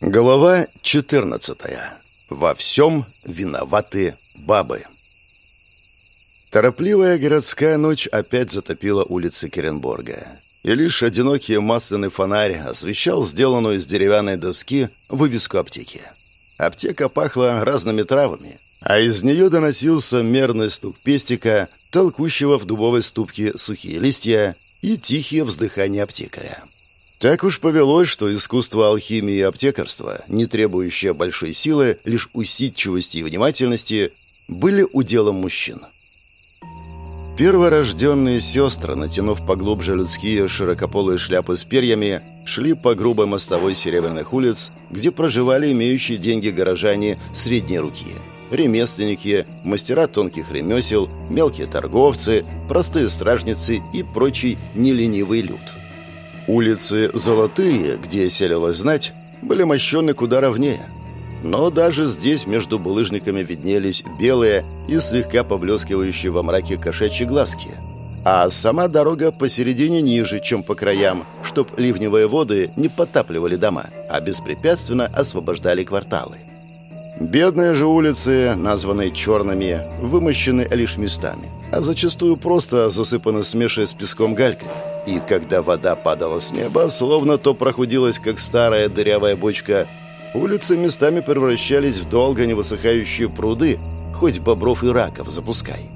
Глава 14. Во всем виноваты бабы. Торопливая городская ночь опять затопила улицы Керенбурга. И лишь одинокий масляный фонарь освещал сделанную из деревянной доски вывеску аптеки. Аптека пахла разными травами, а из нее доносился мерный стук пестика, толкущего в дубовой ступке сухие листья и тихие вздыхания аптекаря. Так уж повелось, что искусство алхимии и аптекарства, не требующее большой силы, лишь усидчивости и внимательности, были уделом мужчин. Перворожденные сестры, натянув поглубже людские широкополые шляпы с перьями, шли по грубой мостовой серебряных улиц, где проживали имеющие деньги горожане средней руки. Ремесленники, мастера тонких ремесел, мелкие торговцы, простые стражницы и прочий неленивый люд – Улицы Золотые, где селилась знать, были мощены куда ровнее. Но даже здесь между булыжниками виднелись белые и слегка поблескивающие во мраке кошачьи глазки. А сама дорога посередине ниже, чем по краям, чтоб ливневые воды не потапливали дома, а беспрепятственно освобождали кварталы. Бедные же улицы, названные черными, вымощены лишь местами, а зачастую просто засыпаны смешей с песком галькой и когда вода падала с неба, словно то прохудилась, как старая дырявая бочка, улицы местами превращались в долго не высыхающие пруды, хоть бобров и раков запускай.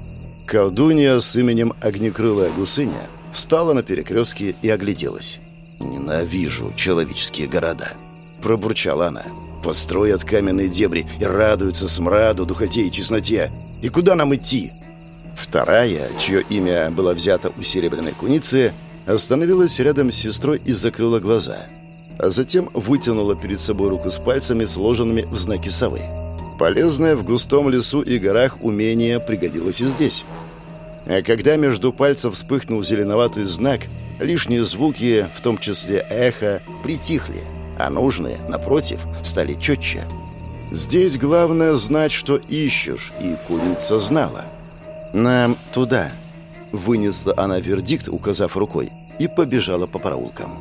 Колдунья с именем Огнекрылая Гусыня встала на перекрестке и огляделась. «Ненавижу человеческие города», — пробурчала она. «Построят каменные дебри и радуются смраду, духоте и тесноте. И куда нам идти?» Вторая, чье имя было взято у серебряной куницы, остановилась рядом с сестрой и закрыла глаза, а затем вытянула перед собой руку с пальцами, сложенными в знаки совы. Полезное в густом лесу и горах умение пригодилось и здесь. А когда между пальцев вспыхнул зеленоватый знак, лишние звуки, в том числе эхо, притихли, а нужные, напротив, стали четче. Здесь главное знать, что ищешь, и куница знала. «Нам туда», Вынесла она вердикт, указав рукой, и побежала по проулкам.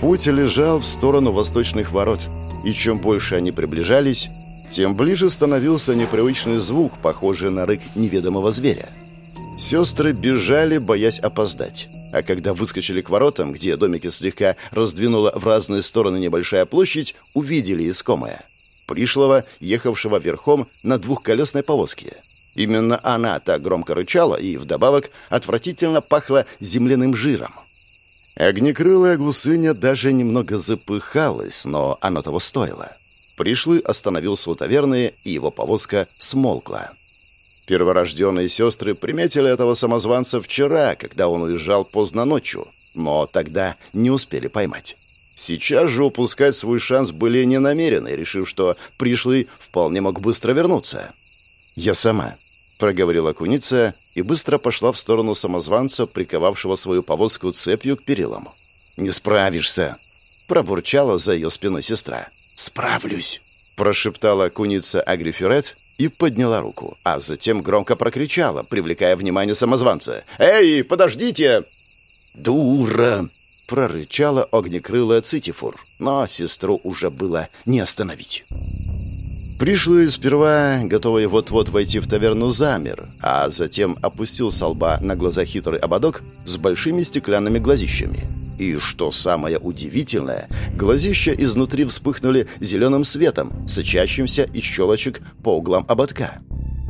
Путь лежал в сторону восточных ворот, и чем больше они приближались, тем ближе становился непривычный звук, похожий на рык неведомого зверя. Сестры бежали, боясь опоздать. А когда выскочили к воротам, где домики слегка раздвинула в разные стороны небольшая площадь, увидели искомое. Пришлого, ехавшего верхом на двухколесной повозке. Именно она так громко рычала и, вдобавок, отвратительно пахла земляным жиром. Огнекрылая гусыня даже немного запыхалась, но оно того стоило. Пришлый остановился у таверны, и его повозка смолкла. Перворожденные сестры приметили этого самозванца вчера, когда он уезжал поздно ночью, но тогда не успели поймать. Сейчас же упускать свой шанс были не намерены, решив, что пришлый вполне мог быстро вернуться. «Я сама», проговорила куница и быстро пошла в сторону самозванца, приковавшего свою повозку цепью к перилам. «Не справишься!» — пробурчала за ее спиной сестра. «Справлюсь!» — прошептала куница Агриферет и подняла руку, а затем громко прокричала, привлекая внимание самозванца. «Эй, подождите!» «Дура!» — прорычала огнекрылая Цитифур, но сестру уже было не остановить. Пришлый сперва, готовый вот-вот войти в таверну, замер, а затем опустил со лба на глаза хитрый ободок с большими стеклянными глазищами. И, что самое удивительное, глазища изнутри вспыхнули зеленым светом, сочащимся из щелочек по углам ободка.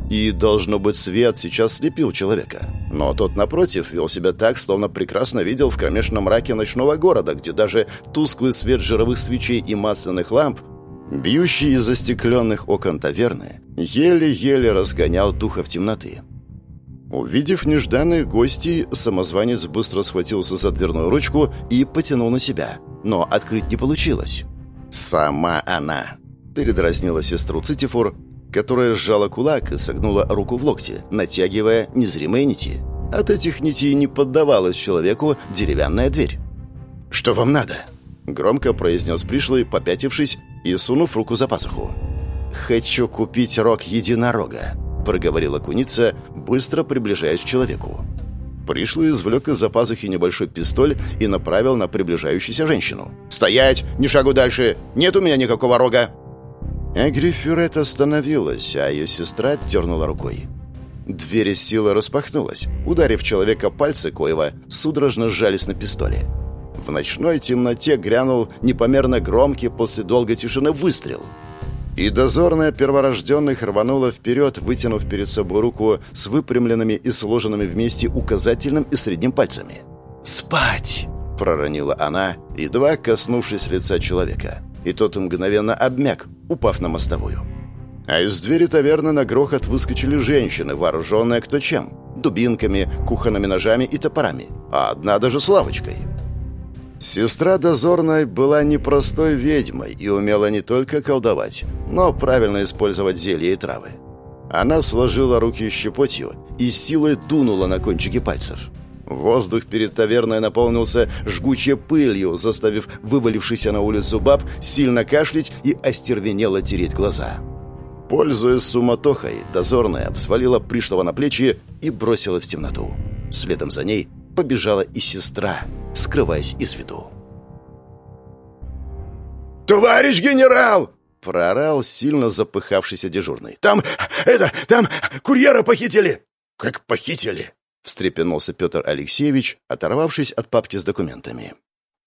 И, должно быть, свет сейчас слепил человека. Но тот, напротив, вел себя так, словно прекрасно видел в кромешном мраке ночного города, где даже тусклый свет жировых свечей и масляных ламп Бьющий из застекленных окон таверны еле-еле разгонял духов темноты. Увидев нежданных гостей, самозванец быстро схватился за дверную ручку и потянул на себя, но открыть не получилось. «Сама она!» – передразнила сестру Цитифур, которая сжала кулак и согнула руку в локте, натягивая незримые нити. От этих нитей не поддавалась человеку деревянная дверь. «Что вам надо?» – громко произнес пришлый, попятившись и сунув руку за пасуху. «Хочу купить рог единорога», — проговорила куница, быстро приближаясь к человеку. Пришлый извлек из-за пазухи небольшой пистоль и направил на приближающуюся женщину. «Стоять! Ни шагу дальше! Нет у меня никакого рога!» Эгрифюрет остановилась, а ее сестра дернула рукой. Дверь из силы распахнулась. Ударив человека пальцы Коева, судорожно сжались на пистоле. В ночной темноте грянул непомерно громкий после долгой тишины выстрел. И дозорная перворожденных рванула вперед, вытянув перед собой руку с выпрямленными и сложенными вместе указательным и средним пальцами. «Спать!» — проронила она, едва коснувшись лица человека. И тот мгновенно обмяк, упав на мостовую. А из двери таверны на грохот выскочили женщины, вооруженные кто чем. Дубинками, кухонными ножами и топорами. А одна даже с лавочкой. Сестра дозорной была непростой ведьмой и умела не только колдовать, но правильно использовать зелья и травы. Она сложила руки щепотью и силой дунула на кончики пальцев. Воздух перед таверной наполнился жгучей пылью, заставив вывалившийся на улицу баб сильно кашлять и остервенело тереть глаза. Пользуясь суматохой, дозорная взвалила пришлого на плечи и бросила в темноту. Следом за ней побежала и сестра, скрываясь из виду. «Товарищ генерал!» — проорал сильно запыхавшийся дежурный. «Там, это, там курьера похитили!» «Как похитили?» — встрепенулся Петр Алексеевич, оторвавшись от папки с документами.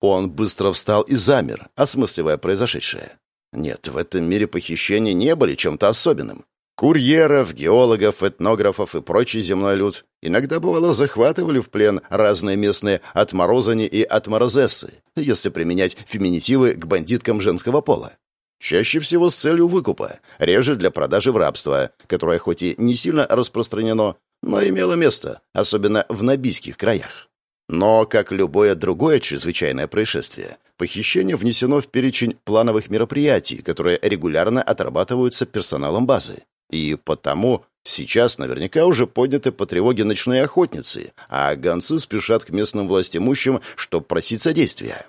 Он быстро встал и замер, осмысливая произошедшее. Нет, в этом мире похищения не были чем-то особенным. Курьеров, геологов, этнографов и прочий земной люд иногда, бывало, захватывали в плен разные местные отморозани и отморозессы, если применять феминитивы к бандиткам женского пола. Чаще всего с целью выкупа, реже для продажи в рабство, которое хоть и не сильно распространено, но имело место, особенно в набийских краях. Но, как любое другое чрезвычайное происшествие, похищение внесено в перечень плановых мероприятий, которые регулярно отрабатываются персоналом базы. И потому сейчас наверняка уже подняты по тревоге ночные охотницы, а гонцы спешат к местным властимущим, чтобы просить содействия.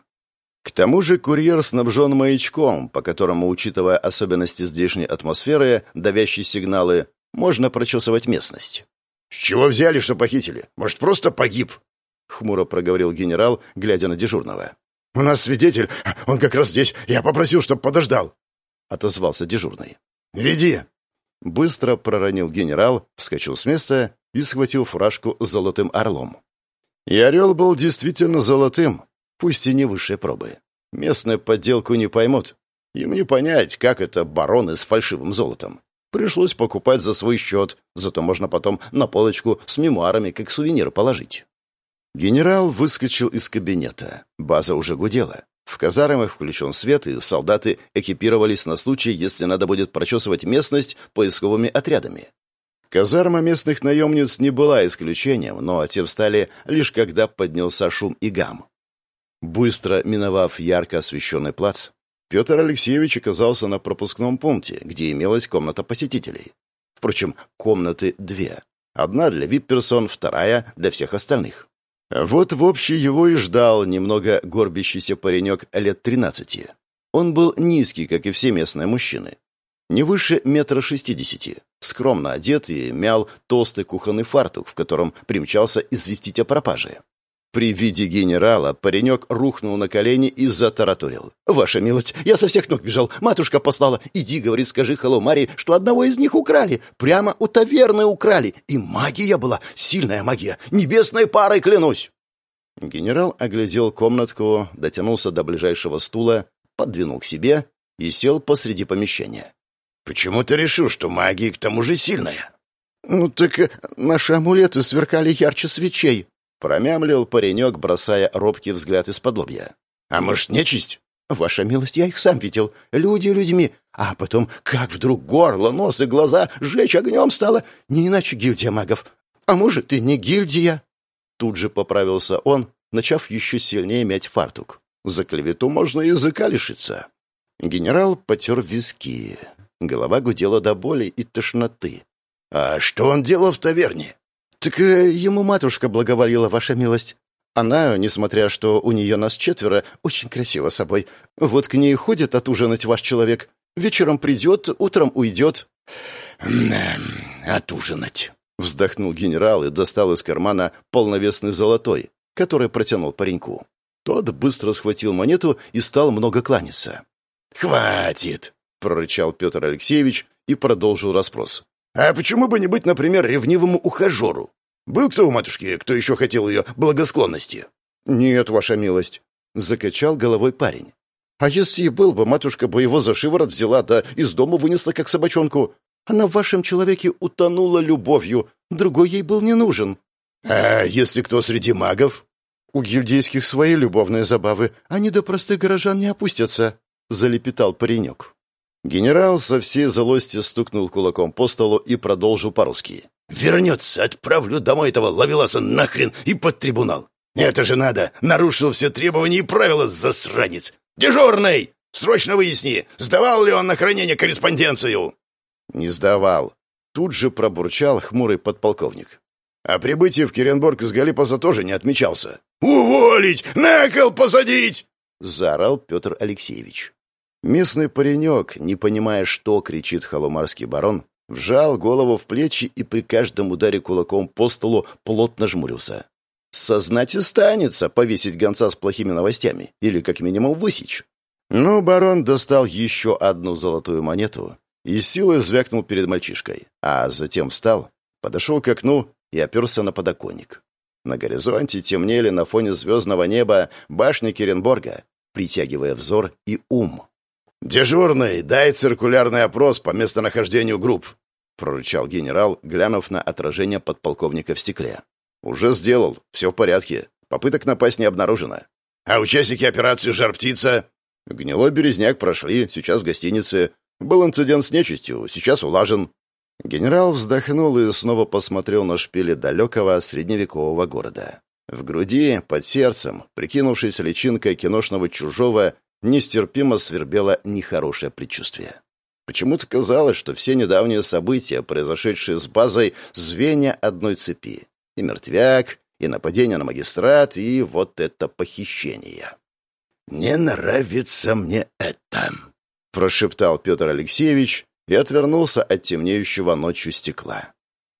К тому же курьер снабжен маячком, по которому, учитывая особенности здешней атмосферы, давящие сигналы, можно прочесывать местность. «С чего взяли, что похитили? Может, просто погиб?» — хмуро проговорил генерал, глядя на дежурного. «У нас свидетель, он как раз здесь. Я попросил, чтобы подождал», — отозвался дежурный. «Веди», Быстро проронил генерал, вскочил с места и схватил фуражку с золотым орлом. И орел был действительно золотым, пусть и не высшей пробы. Местную подделку не поймут. Им не понять, как это бароны с фальшивым золотом. Пришлось покупать за свой счет, зато можно потом на полочку с мемуарами как сувенир положить. Генерал выскочил из кабинета. База уже гудела. В казармах включен свет, и солдаты экипировались на случай, если надо будет прочесывать местность поисковыми отрядами. Казарма местных наемниц не была исключением, но те встали лишь когда поднялся шум и гам. Быстро миновав ярко освещенный плац, Петр Алексеевич оказался на пропускном пункте, где имелась комната посетителей. Впрочем, комнаты две. Одна для вип-персон, вторая для всех остальных. Вот в общий его и ждал немного горбящийся паренек лет тринадцати. Он был низкий, как и все местные мужчины. Не выше метра шестидесяти. Скромно одет и мял толстый кухонный фартук, в котором примчался известить о пропаже. При виде генерала паренек рухнул на колени и затараторил. «Ваша милость, я со всех ног бежал. Матушка послала. Иди, говорит, скажи Халомаре, что одного из них украли. Прямо у таверны украли. И магия была, сильная магия. Небесной парой клянусь!» Генерал оглядел комнатку, дотянулся до ближайшего стула, подвинул к себе и сел посреди помещения. «Почему ты решил, что магия к тому же сильная?» «Ну так э, наши амулеты сверкали ярче свечей», Промямлил паренек, бросая робкий взгляд из-под лобья. «А может, нечисть?» «Ваша милость, я их сам видел. Люди людьми. А потом, как вдруг горло, нос и глаза сжечь огнем стало. Не иначе гильдия магов. А может, и не гильдия?» Тут же поправился он, начав еще сильнее мять фартук. «За клевету можно языка лишиться». Генерал потер виски. Голова гудела до боли и тошноты. «А что он делал в таверне?» «Так э, ему матушка благоволила, ваша милость. Она, несмотря что у нее нас четверо, очень красива собой. Вот к ней ходит отужинать ваш человек. Вечером придет, утром уйдет». «Отужинать», Вздохнул генерал и достал из кармана полновесный золотой, который протянул пареньку. Тот быстро схватил монету и стал много кланяться. «Хватит!» — прорычал Петр Алексеевич и продолжил расспрос. «А почему бы не быть, например, ревнивому ухажеру? Был кто у матушки, кто еще хотел ее благосклонности?» «Нет, ваша милость», — закачал головой парень. «А если и был бы, матушка бы его за шиворот взяла, да из дома вынесла, как собачонку. Она в вашем человеке утонула любовью, другой ей был не нужен». «А если кто среди магов?» «У гильдейских свои любовные забавы, они до простых горожан не опустятся», — залепетал паренек. Генерал со всей злости стукнул кулаком по столу и продолжил по-русски. «Вернется, отправлю домой этого ловеласа нахрен и под трибунал. Это же надо! Нарушил все требования и правила, засранец! Дежурный! Срочно выясни, сдавал ли он на хранение корреспонденцию!» «Не сдавал», — тут же пробурчал хмурый подполковник. «А прибытие в Керенбург из Галипаса тоже не отмечался». «Уволить! На кол посадить!» — заорал Петр Алексеевич. Местный паренек, не понимая, что кричит холомарский барон, вжал голову в плечи и при каждом ударе кулаком по столу плотно жмурился. Сознать и станется повесить гонца с плохими новостями или как минимум высечь. Но барон достал еще одну золотую монету и силой звякнул перед мальчишкой, а затем встал, подошел к окну и оперся на подоконник. На горизонте темнели на фоне звездного неба башни Керенборга, притягивая взор и ум. «Дежурный, дай циркулярный опрос по местонахождению групп», — прорычал генерал, глянув на отражение подполковника в стекле. «Уже сделал. Все в порядке. Попыток напасть не обнаружено». «А участники операции «Жар-птица»?» «Гнилой березняк прошли, сейчас в гостинице. Был инцидент с нечистью, сейчас улажен». Генерал вздохнул и снова посмотрел на шпили далекого средневекового города. В груди, под сердцем, прикинувшись личинкой киношного чужого, нестерпимо свербело нехорошее предчувствие. Почему-то казалось, что все недавние события, произошедшие с базой, звенья одной цепи. И мертвяк, и нападение на магистрат, и вот это похищение. «Не нравится мне это», — прошептал Петр Алексеевич и отвернулся от темнеющего ночью стекла.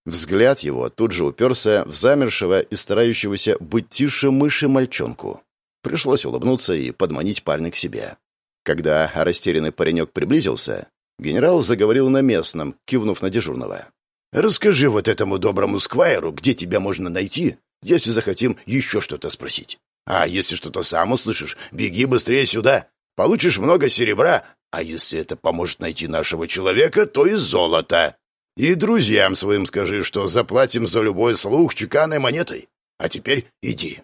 Взгляд его тут же уперся в замершего и старающегося быть тише мыши мальчонку. Пришлось улыбнуться и подманить парня к себе. Когда растерянный паренек приблизился, генерал заговорил на местном, кивнув на дежурного. «Расскажи вот этому доброму сквайру, где тебя можно найти, если захотим еще что-то спросить. А если что-то сам услышишь, беги быстрее сюда. Получишь много серебра, а если это поможет найти нашего человека, то и золото. И друзьям своим скажи, что заплатим за любой слух чеканной монетой. А теперь иди».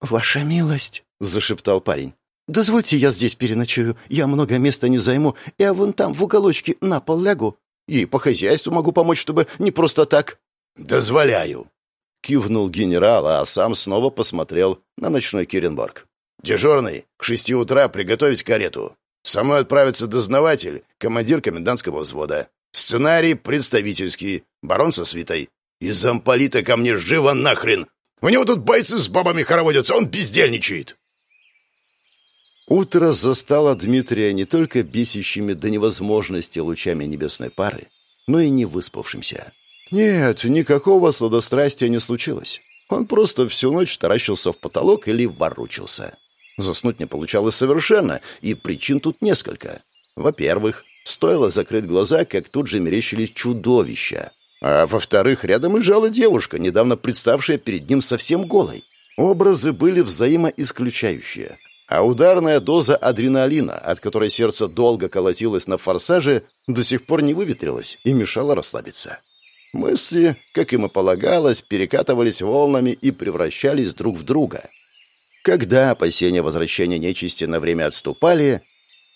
«Ваша милость», — зашептал парень. «Дозвольте, я здесь переночую. Я много места не займу. Я вон там, в уголочке, на пол лягу. И по хозяйству могу помочь, чтобы не просто так». «Дозволяю», — кивнул генерал, а сам снова посмотрел на ночной Киренборг. «Дежурный, к шести утра приготовить карету. Со мной отправится дознаватель, командир комендантского взвода. Сценарий представительский, барон со свитой. И замполита ко мне живо нахрен, у него тут бойцы с бабами хороводятся, он бездельничает!» Утро застало Дмитрия не только бесящими до невозможности лучами небесной пары, но и не выспавшимся. Нет, никакого сладострастия не случилось. Он просто всю ночь таращился в потолок или ворочался. Заснуть не получалось совершенно, и причин тут несколько. Во-первых, стоило закрыть глаза, как тут же мерещились чудовища. А во-вторых, рядом лежала девушка, недавно представшая перед ним совсем голой. Образы были взаимоисключающие. А ударная доза адреналина, от которой сердце долго колотилось на форсаже, до сих пор не выветрилась и мешала расслабиться. Мысли, как им и полагалось, перекатывались волнами и превращались друг в друга. Когда опасения возвращения нечисти на время отступали,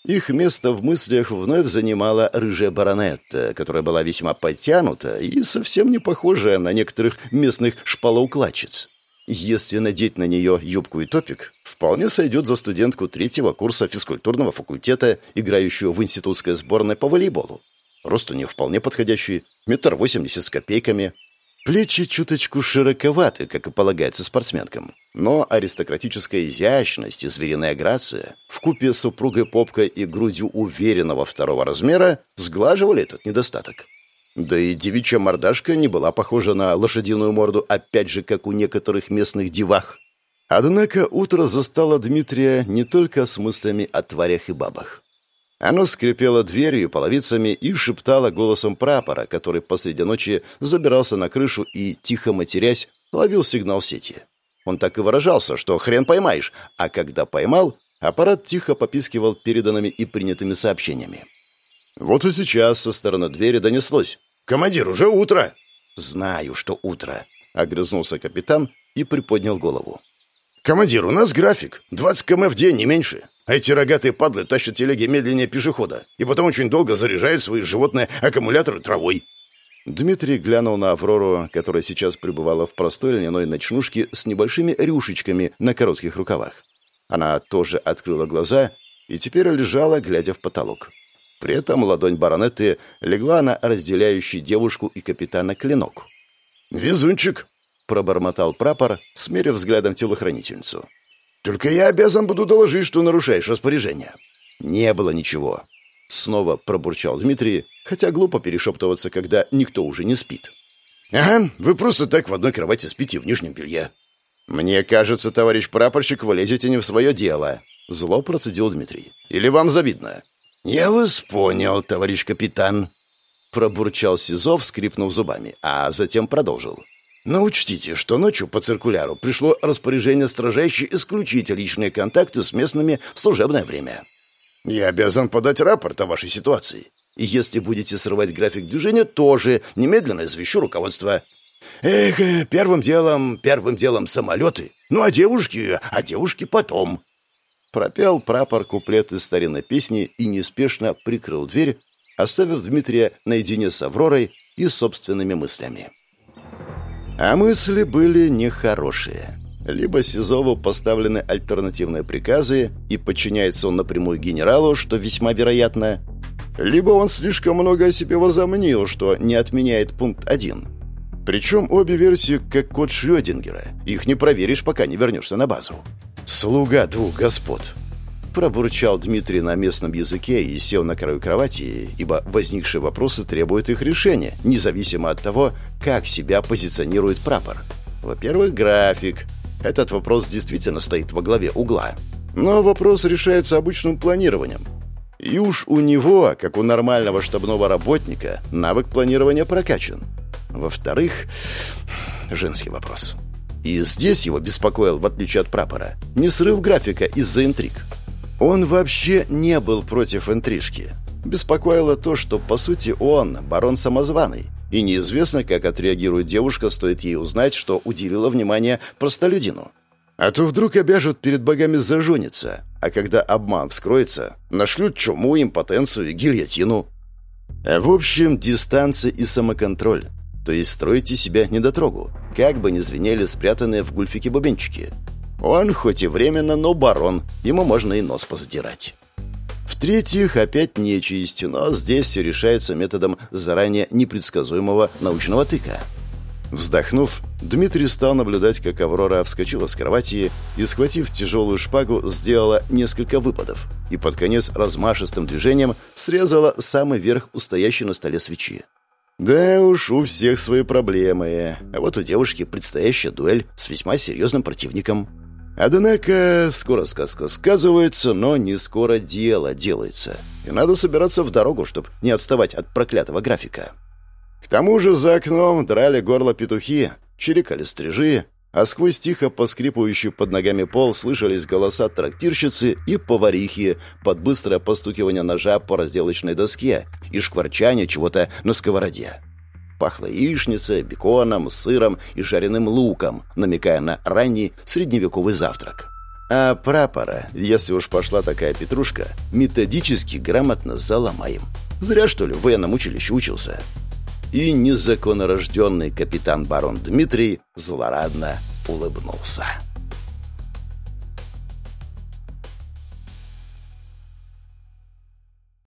их место в мыслях вновь занимала рыжая баронетта, которая была весьма подтянута и совсем не похожая на некоторых местных шпалоукладчиц. Если надеть на нее юбку и топик, вполне сойдет за студентку третьего курса физкультурного факультета, играющую в институтской сборной по волейболу. Рост у нее вполне подходящий, метр восемьдесят с копейками, Плечи чуточку широковаты, как и полагается спортсменкам. Но аристократическая изящность и звериная грация, вкупе с супругой попкой и грудью уверенного второго размера, сглаживали этот недостаток. Да и девичья мордашка не была похожа на лошадиную морду, опять же, как у некоторых местных девах. Однако утро застало Дмитрия не только с мыслями о тварях и бабах. Оно скрипело дверью и половицами и шептало голосом прапора, который посреди ночи забирался на крышу и, тихо матерясь, ловил сигнал сети. Он так и выражался, что хрен поймаешь, а когда поймал, аппарат тихо попискивал переданными и принятыми сообщениями. Вот и сейчас со стороны двери донеслось. «Командир, уже утро!» «Знаю, что утро», — огрызнулся капитан и приподнял голову. «Командир, у нас график. 20 км в день, не меньше. А эти рогатые падлы тащат телеги медленнее пешехода и потом очень долго заряжают свои животные аккумуляторы травой». Дмитрий глянул на Аврору, которая сейчас пребывала в простой льняной ночнушке с небольшими рюшечками на коротких рукавах. Она тоже открыла глаза и теперь лежала, глядя в потолок. При этом ладонь баронетты легла на разделяющий девушку и капитана клинок. «Везунчик!» — пробормотал прапор, смерив взглядом телохранительницу. «Только я обязан буду доложить, что нарушаешь распоряжение». «Не было ничего», — снова пробурчал Дмитрий, хотя глупо перешептываться, когда никто уже не спит. «Ага, вы просто так в одной кровати спите в нижнем белье». «Мне кажется, товарищ прапорщик, вы лезете не в свое дело», — зло процедил Дмитрий. «Или вам завидно?» «Я вас понял, товарищ капитан», — пробурчал Сизов, скрипнув зубами, а затем продолжил. «Но учтите, что ночью по циркуляру пришло распоряжение строжайше исключить личные контакты с местными в служебное время. Я обязан подать рапорт о вашей ситуации. И если будете срывать график движения, тоже немедленно извещу руководство. Эх, первым делом, первым делом самолеты. Ну, а девушки, а девушки потом». Пропел прапор куплет из старинной песни и неспешно прикрыл дверь, оставив Дмитрия наедине с Авророй и собственными мыслями. А мысли были нехорошие. Либо Сизову поставлены альтернативные приказы, и подчиняется он напрямую генералу, что весьма вероятно, либо он слишком много о себе возомнил, что не отменяет пункт 1. Причем обе версии как код Шрёдингера. Их не проверишь, пока не вернешься на базу. «Слуга двух господ», — пробурчал Дмитрий на местном языке и сел на краю кровати, ибо возникшие вопросы требуют их решения, независимо от того, как себя позиционирует прапор. Во-первых, график. Этот вопрос действительно стоит во главе угла. Но вопрос решается обычным планированием. И уж у него, как у нормального штабного работника, навык планирования прокачан. Во-вторых, женский вопрос. И здесь его беспокоил, в отличие от прапора, не срыв графика из-за интриг. Он вообще не был против интрижки. Беспокоило то, что, по сути, он барон самозваный, и неизвестно, как отреагирует девушка, стоит ей узнать, что уделила внимание простолюдину. А то вдруг обяжут перед богами зажониться, а когда обман вскроется, нашлют чуму, импотенцию и гильотину. В общем, дистанция и самоконтроль то есть строите себя недотрогу, как бы ни звенели спрятанные в гульфике бубенчики. Он хоть и временно, но барон, ему можно и нос позатирать. В-третьих, опять нечисть, но здесь все решается методом заранее непредсказуемого научного тыка. Вздохнув, Дмитрий стал наблюдать, как Аврора вскочила с кровати и, схватив тяжелую шпагу, сделала несколько выпадов и под конец размашистым движением срезала самый верх у стоящей на столе свечи. Да уж, у всех свои проблемы. А вот у девушки предстоящая дуэль с весьма серьезным противником. Однако, скоро сказка сказывается, но не скоро дело делается. И надо собираться в дорогу, чтобы не отставать от проклятого графика. К тому же за окном драли горло петухи, чирикали стрижи, а сквозь тихо поскрипывающий под ногами пол слышались голоса трактирщицы и поварихи под быстрое постукивание ножа по разделочной доске и шкварчание чего-то на сковороде. Пахло яичницей, беконом, сыром и жареным луком, намекая на ранний средневековый завтрак. А прапора, если уж пошла такая петрушка, методически грамотно заломаем. Зря, что ли, в военном училище учился и незаконнорожденный капитан-барон Дмитрий злорадно улыбнулся.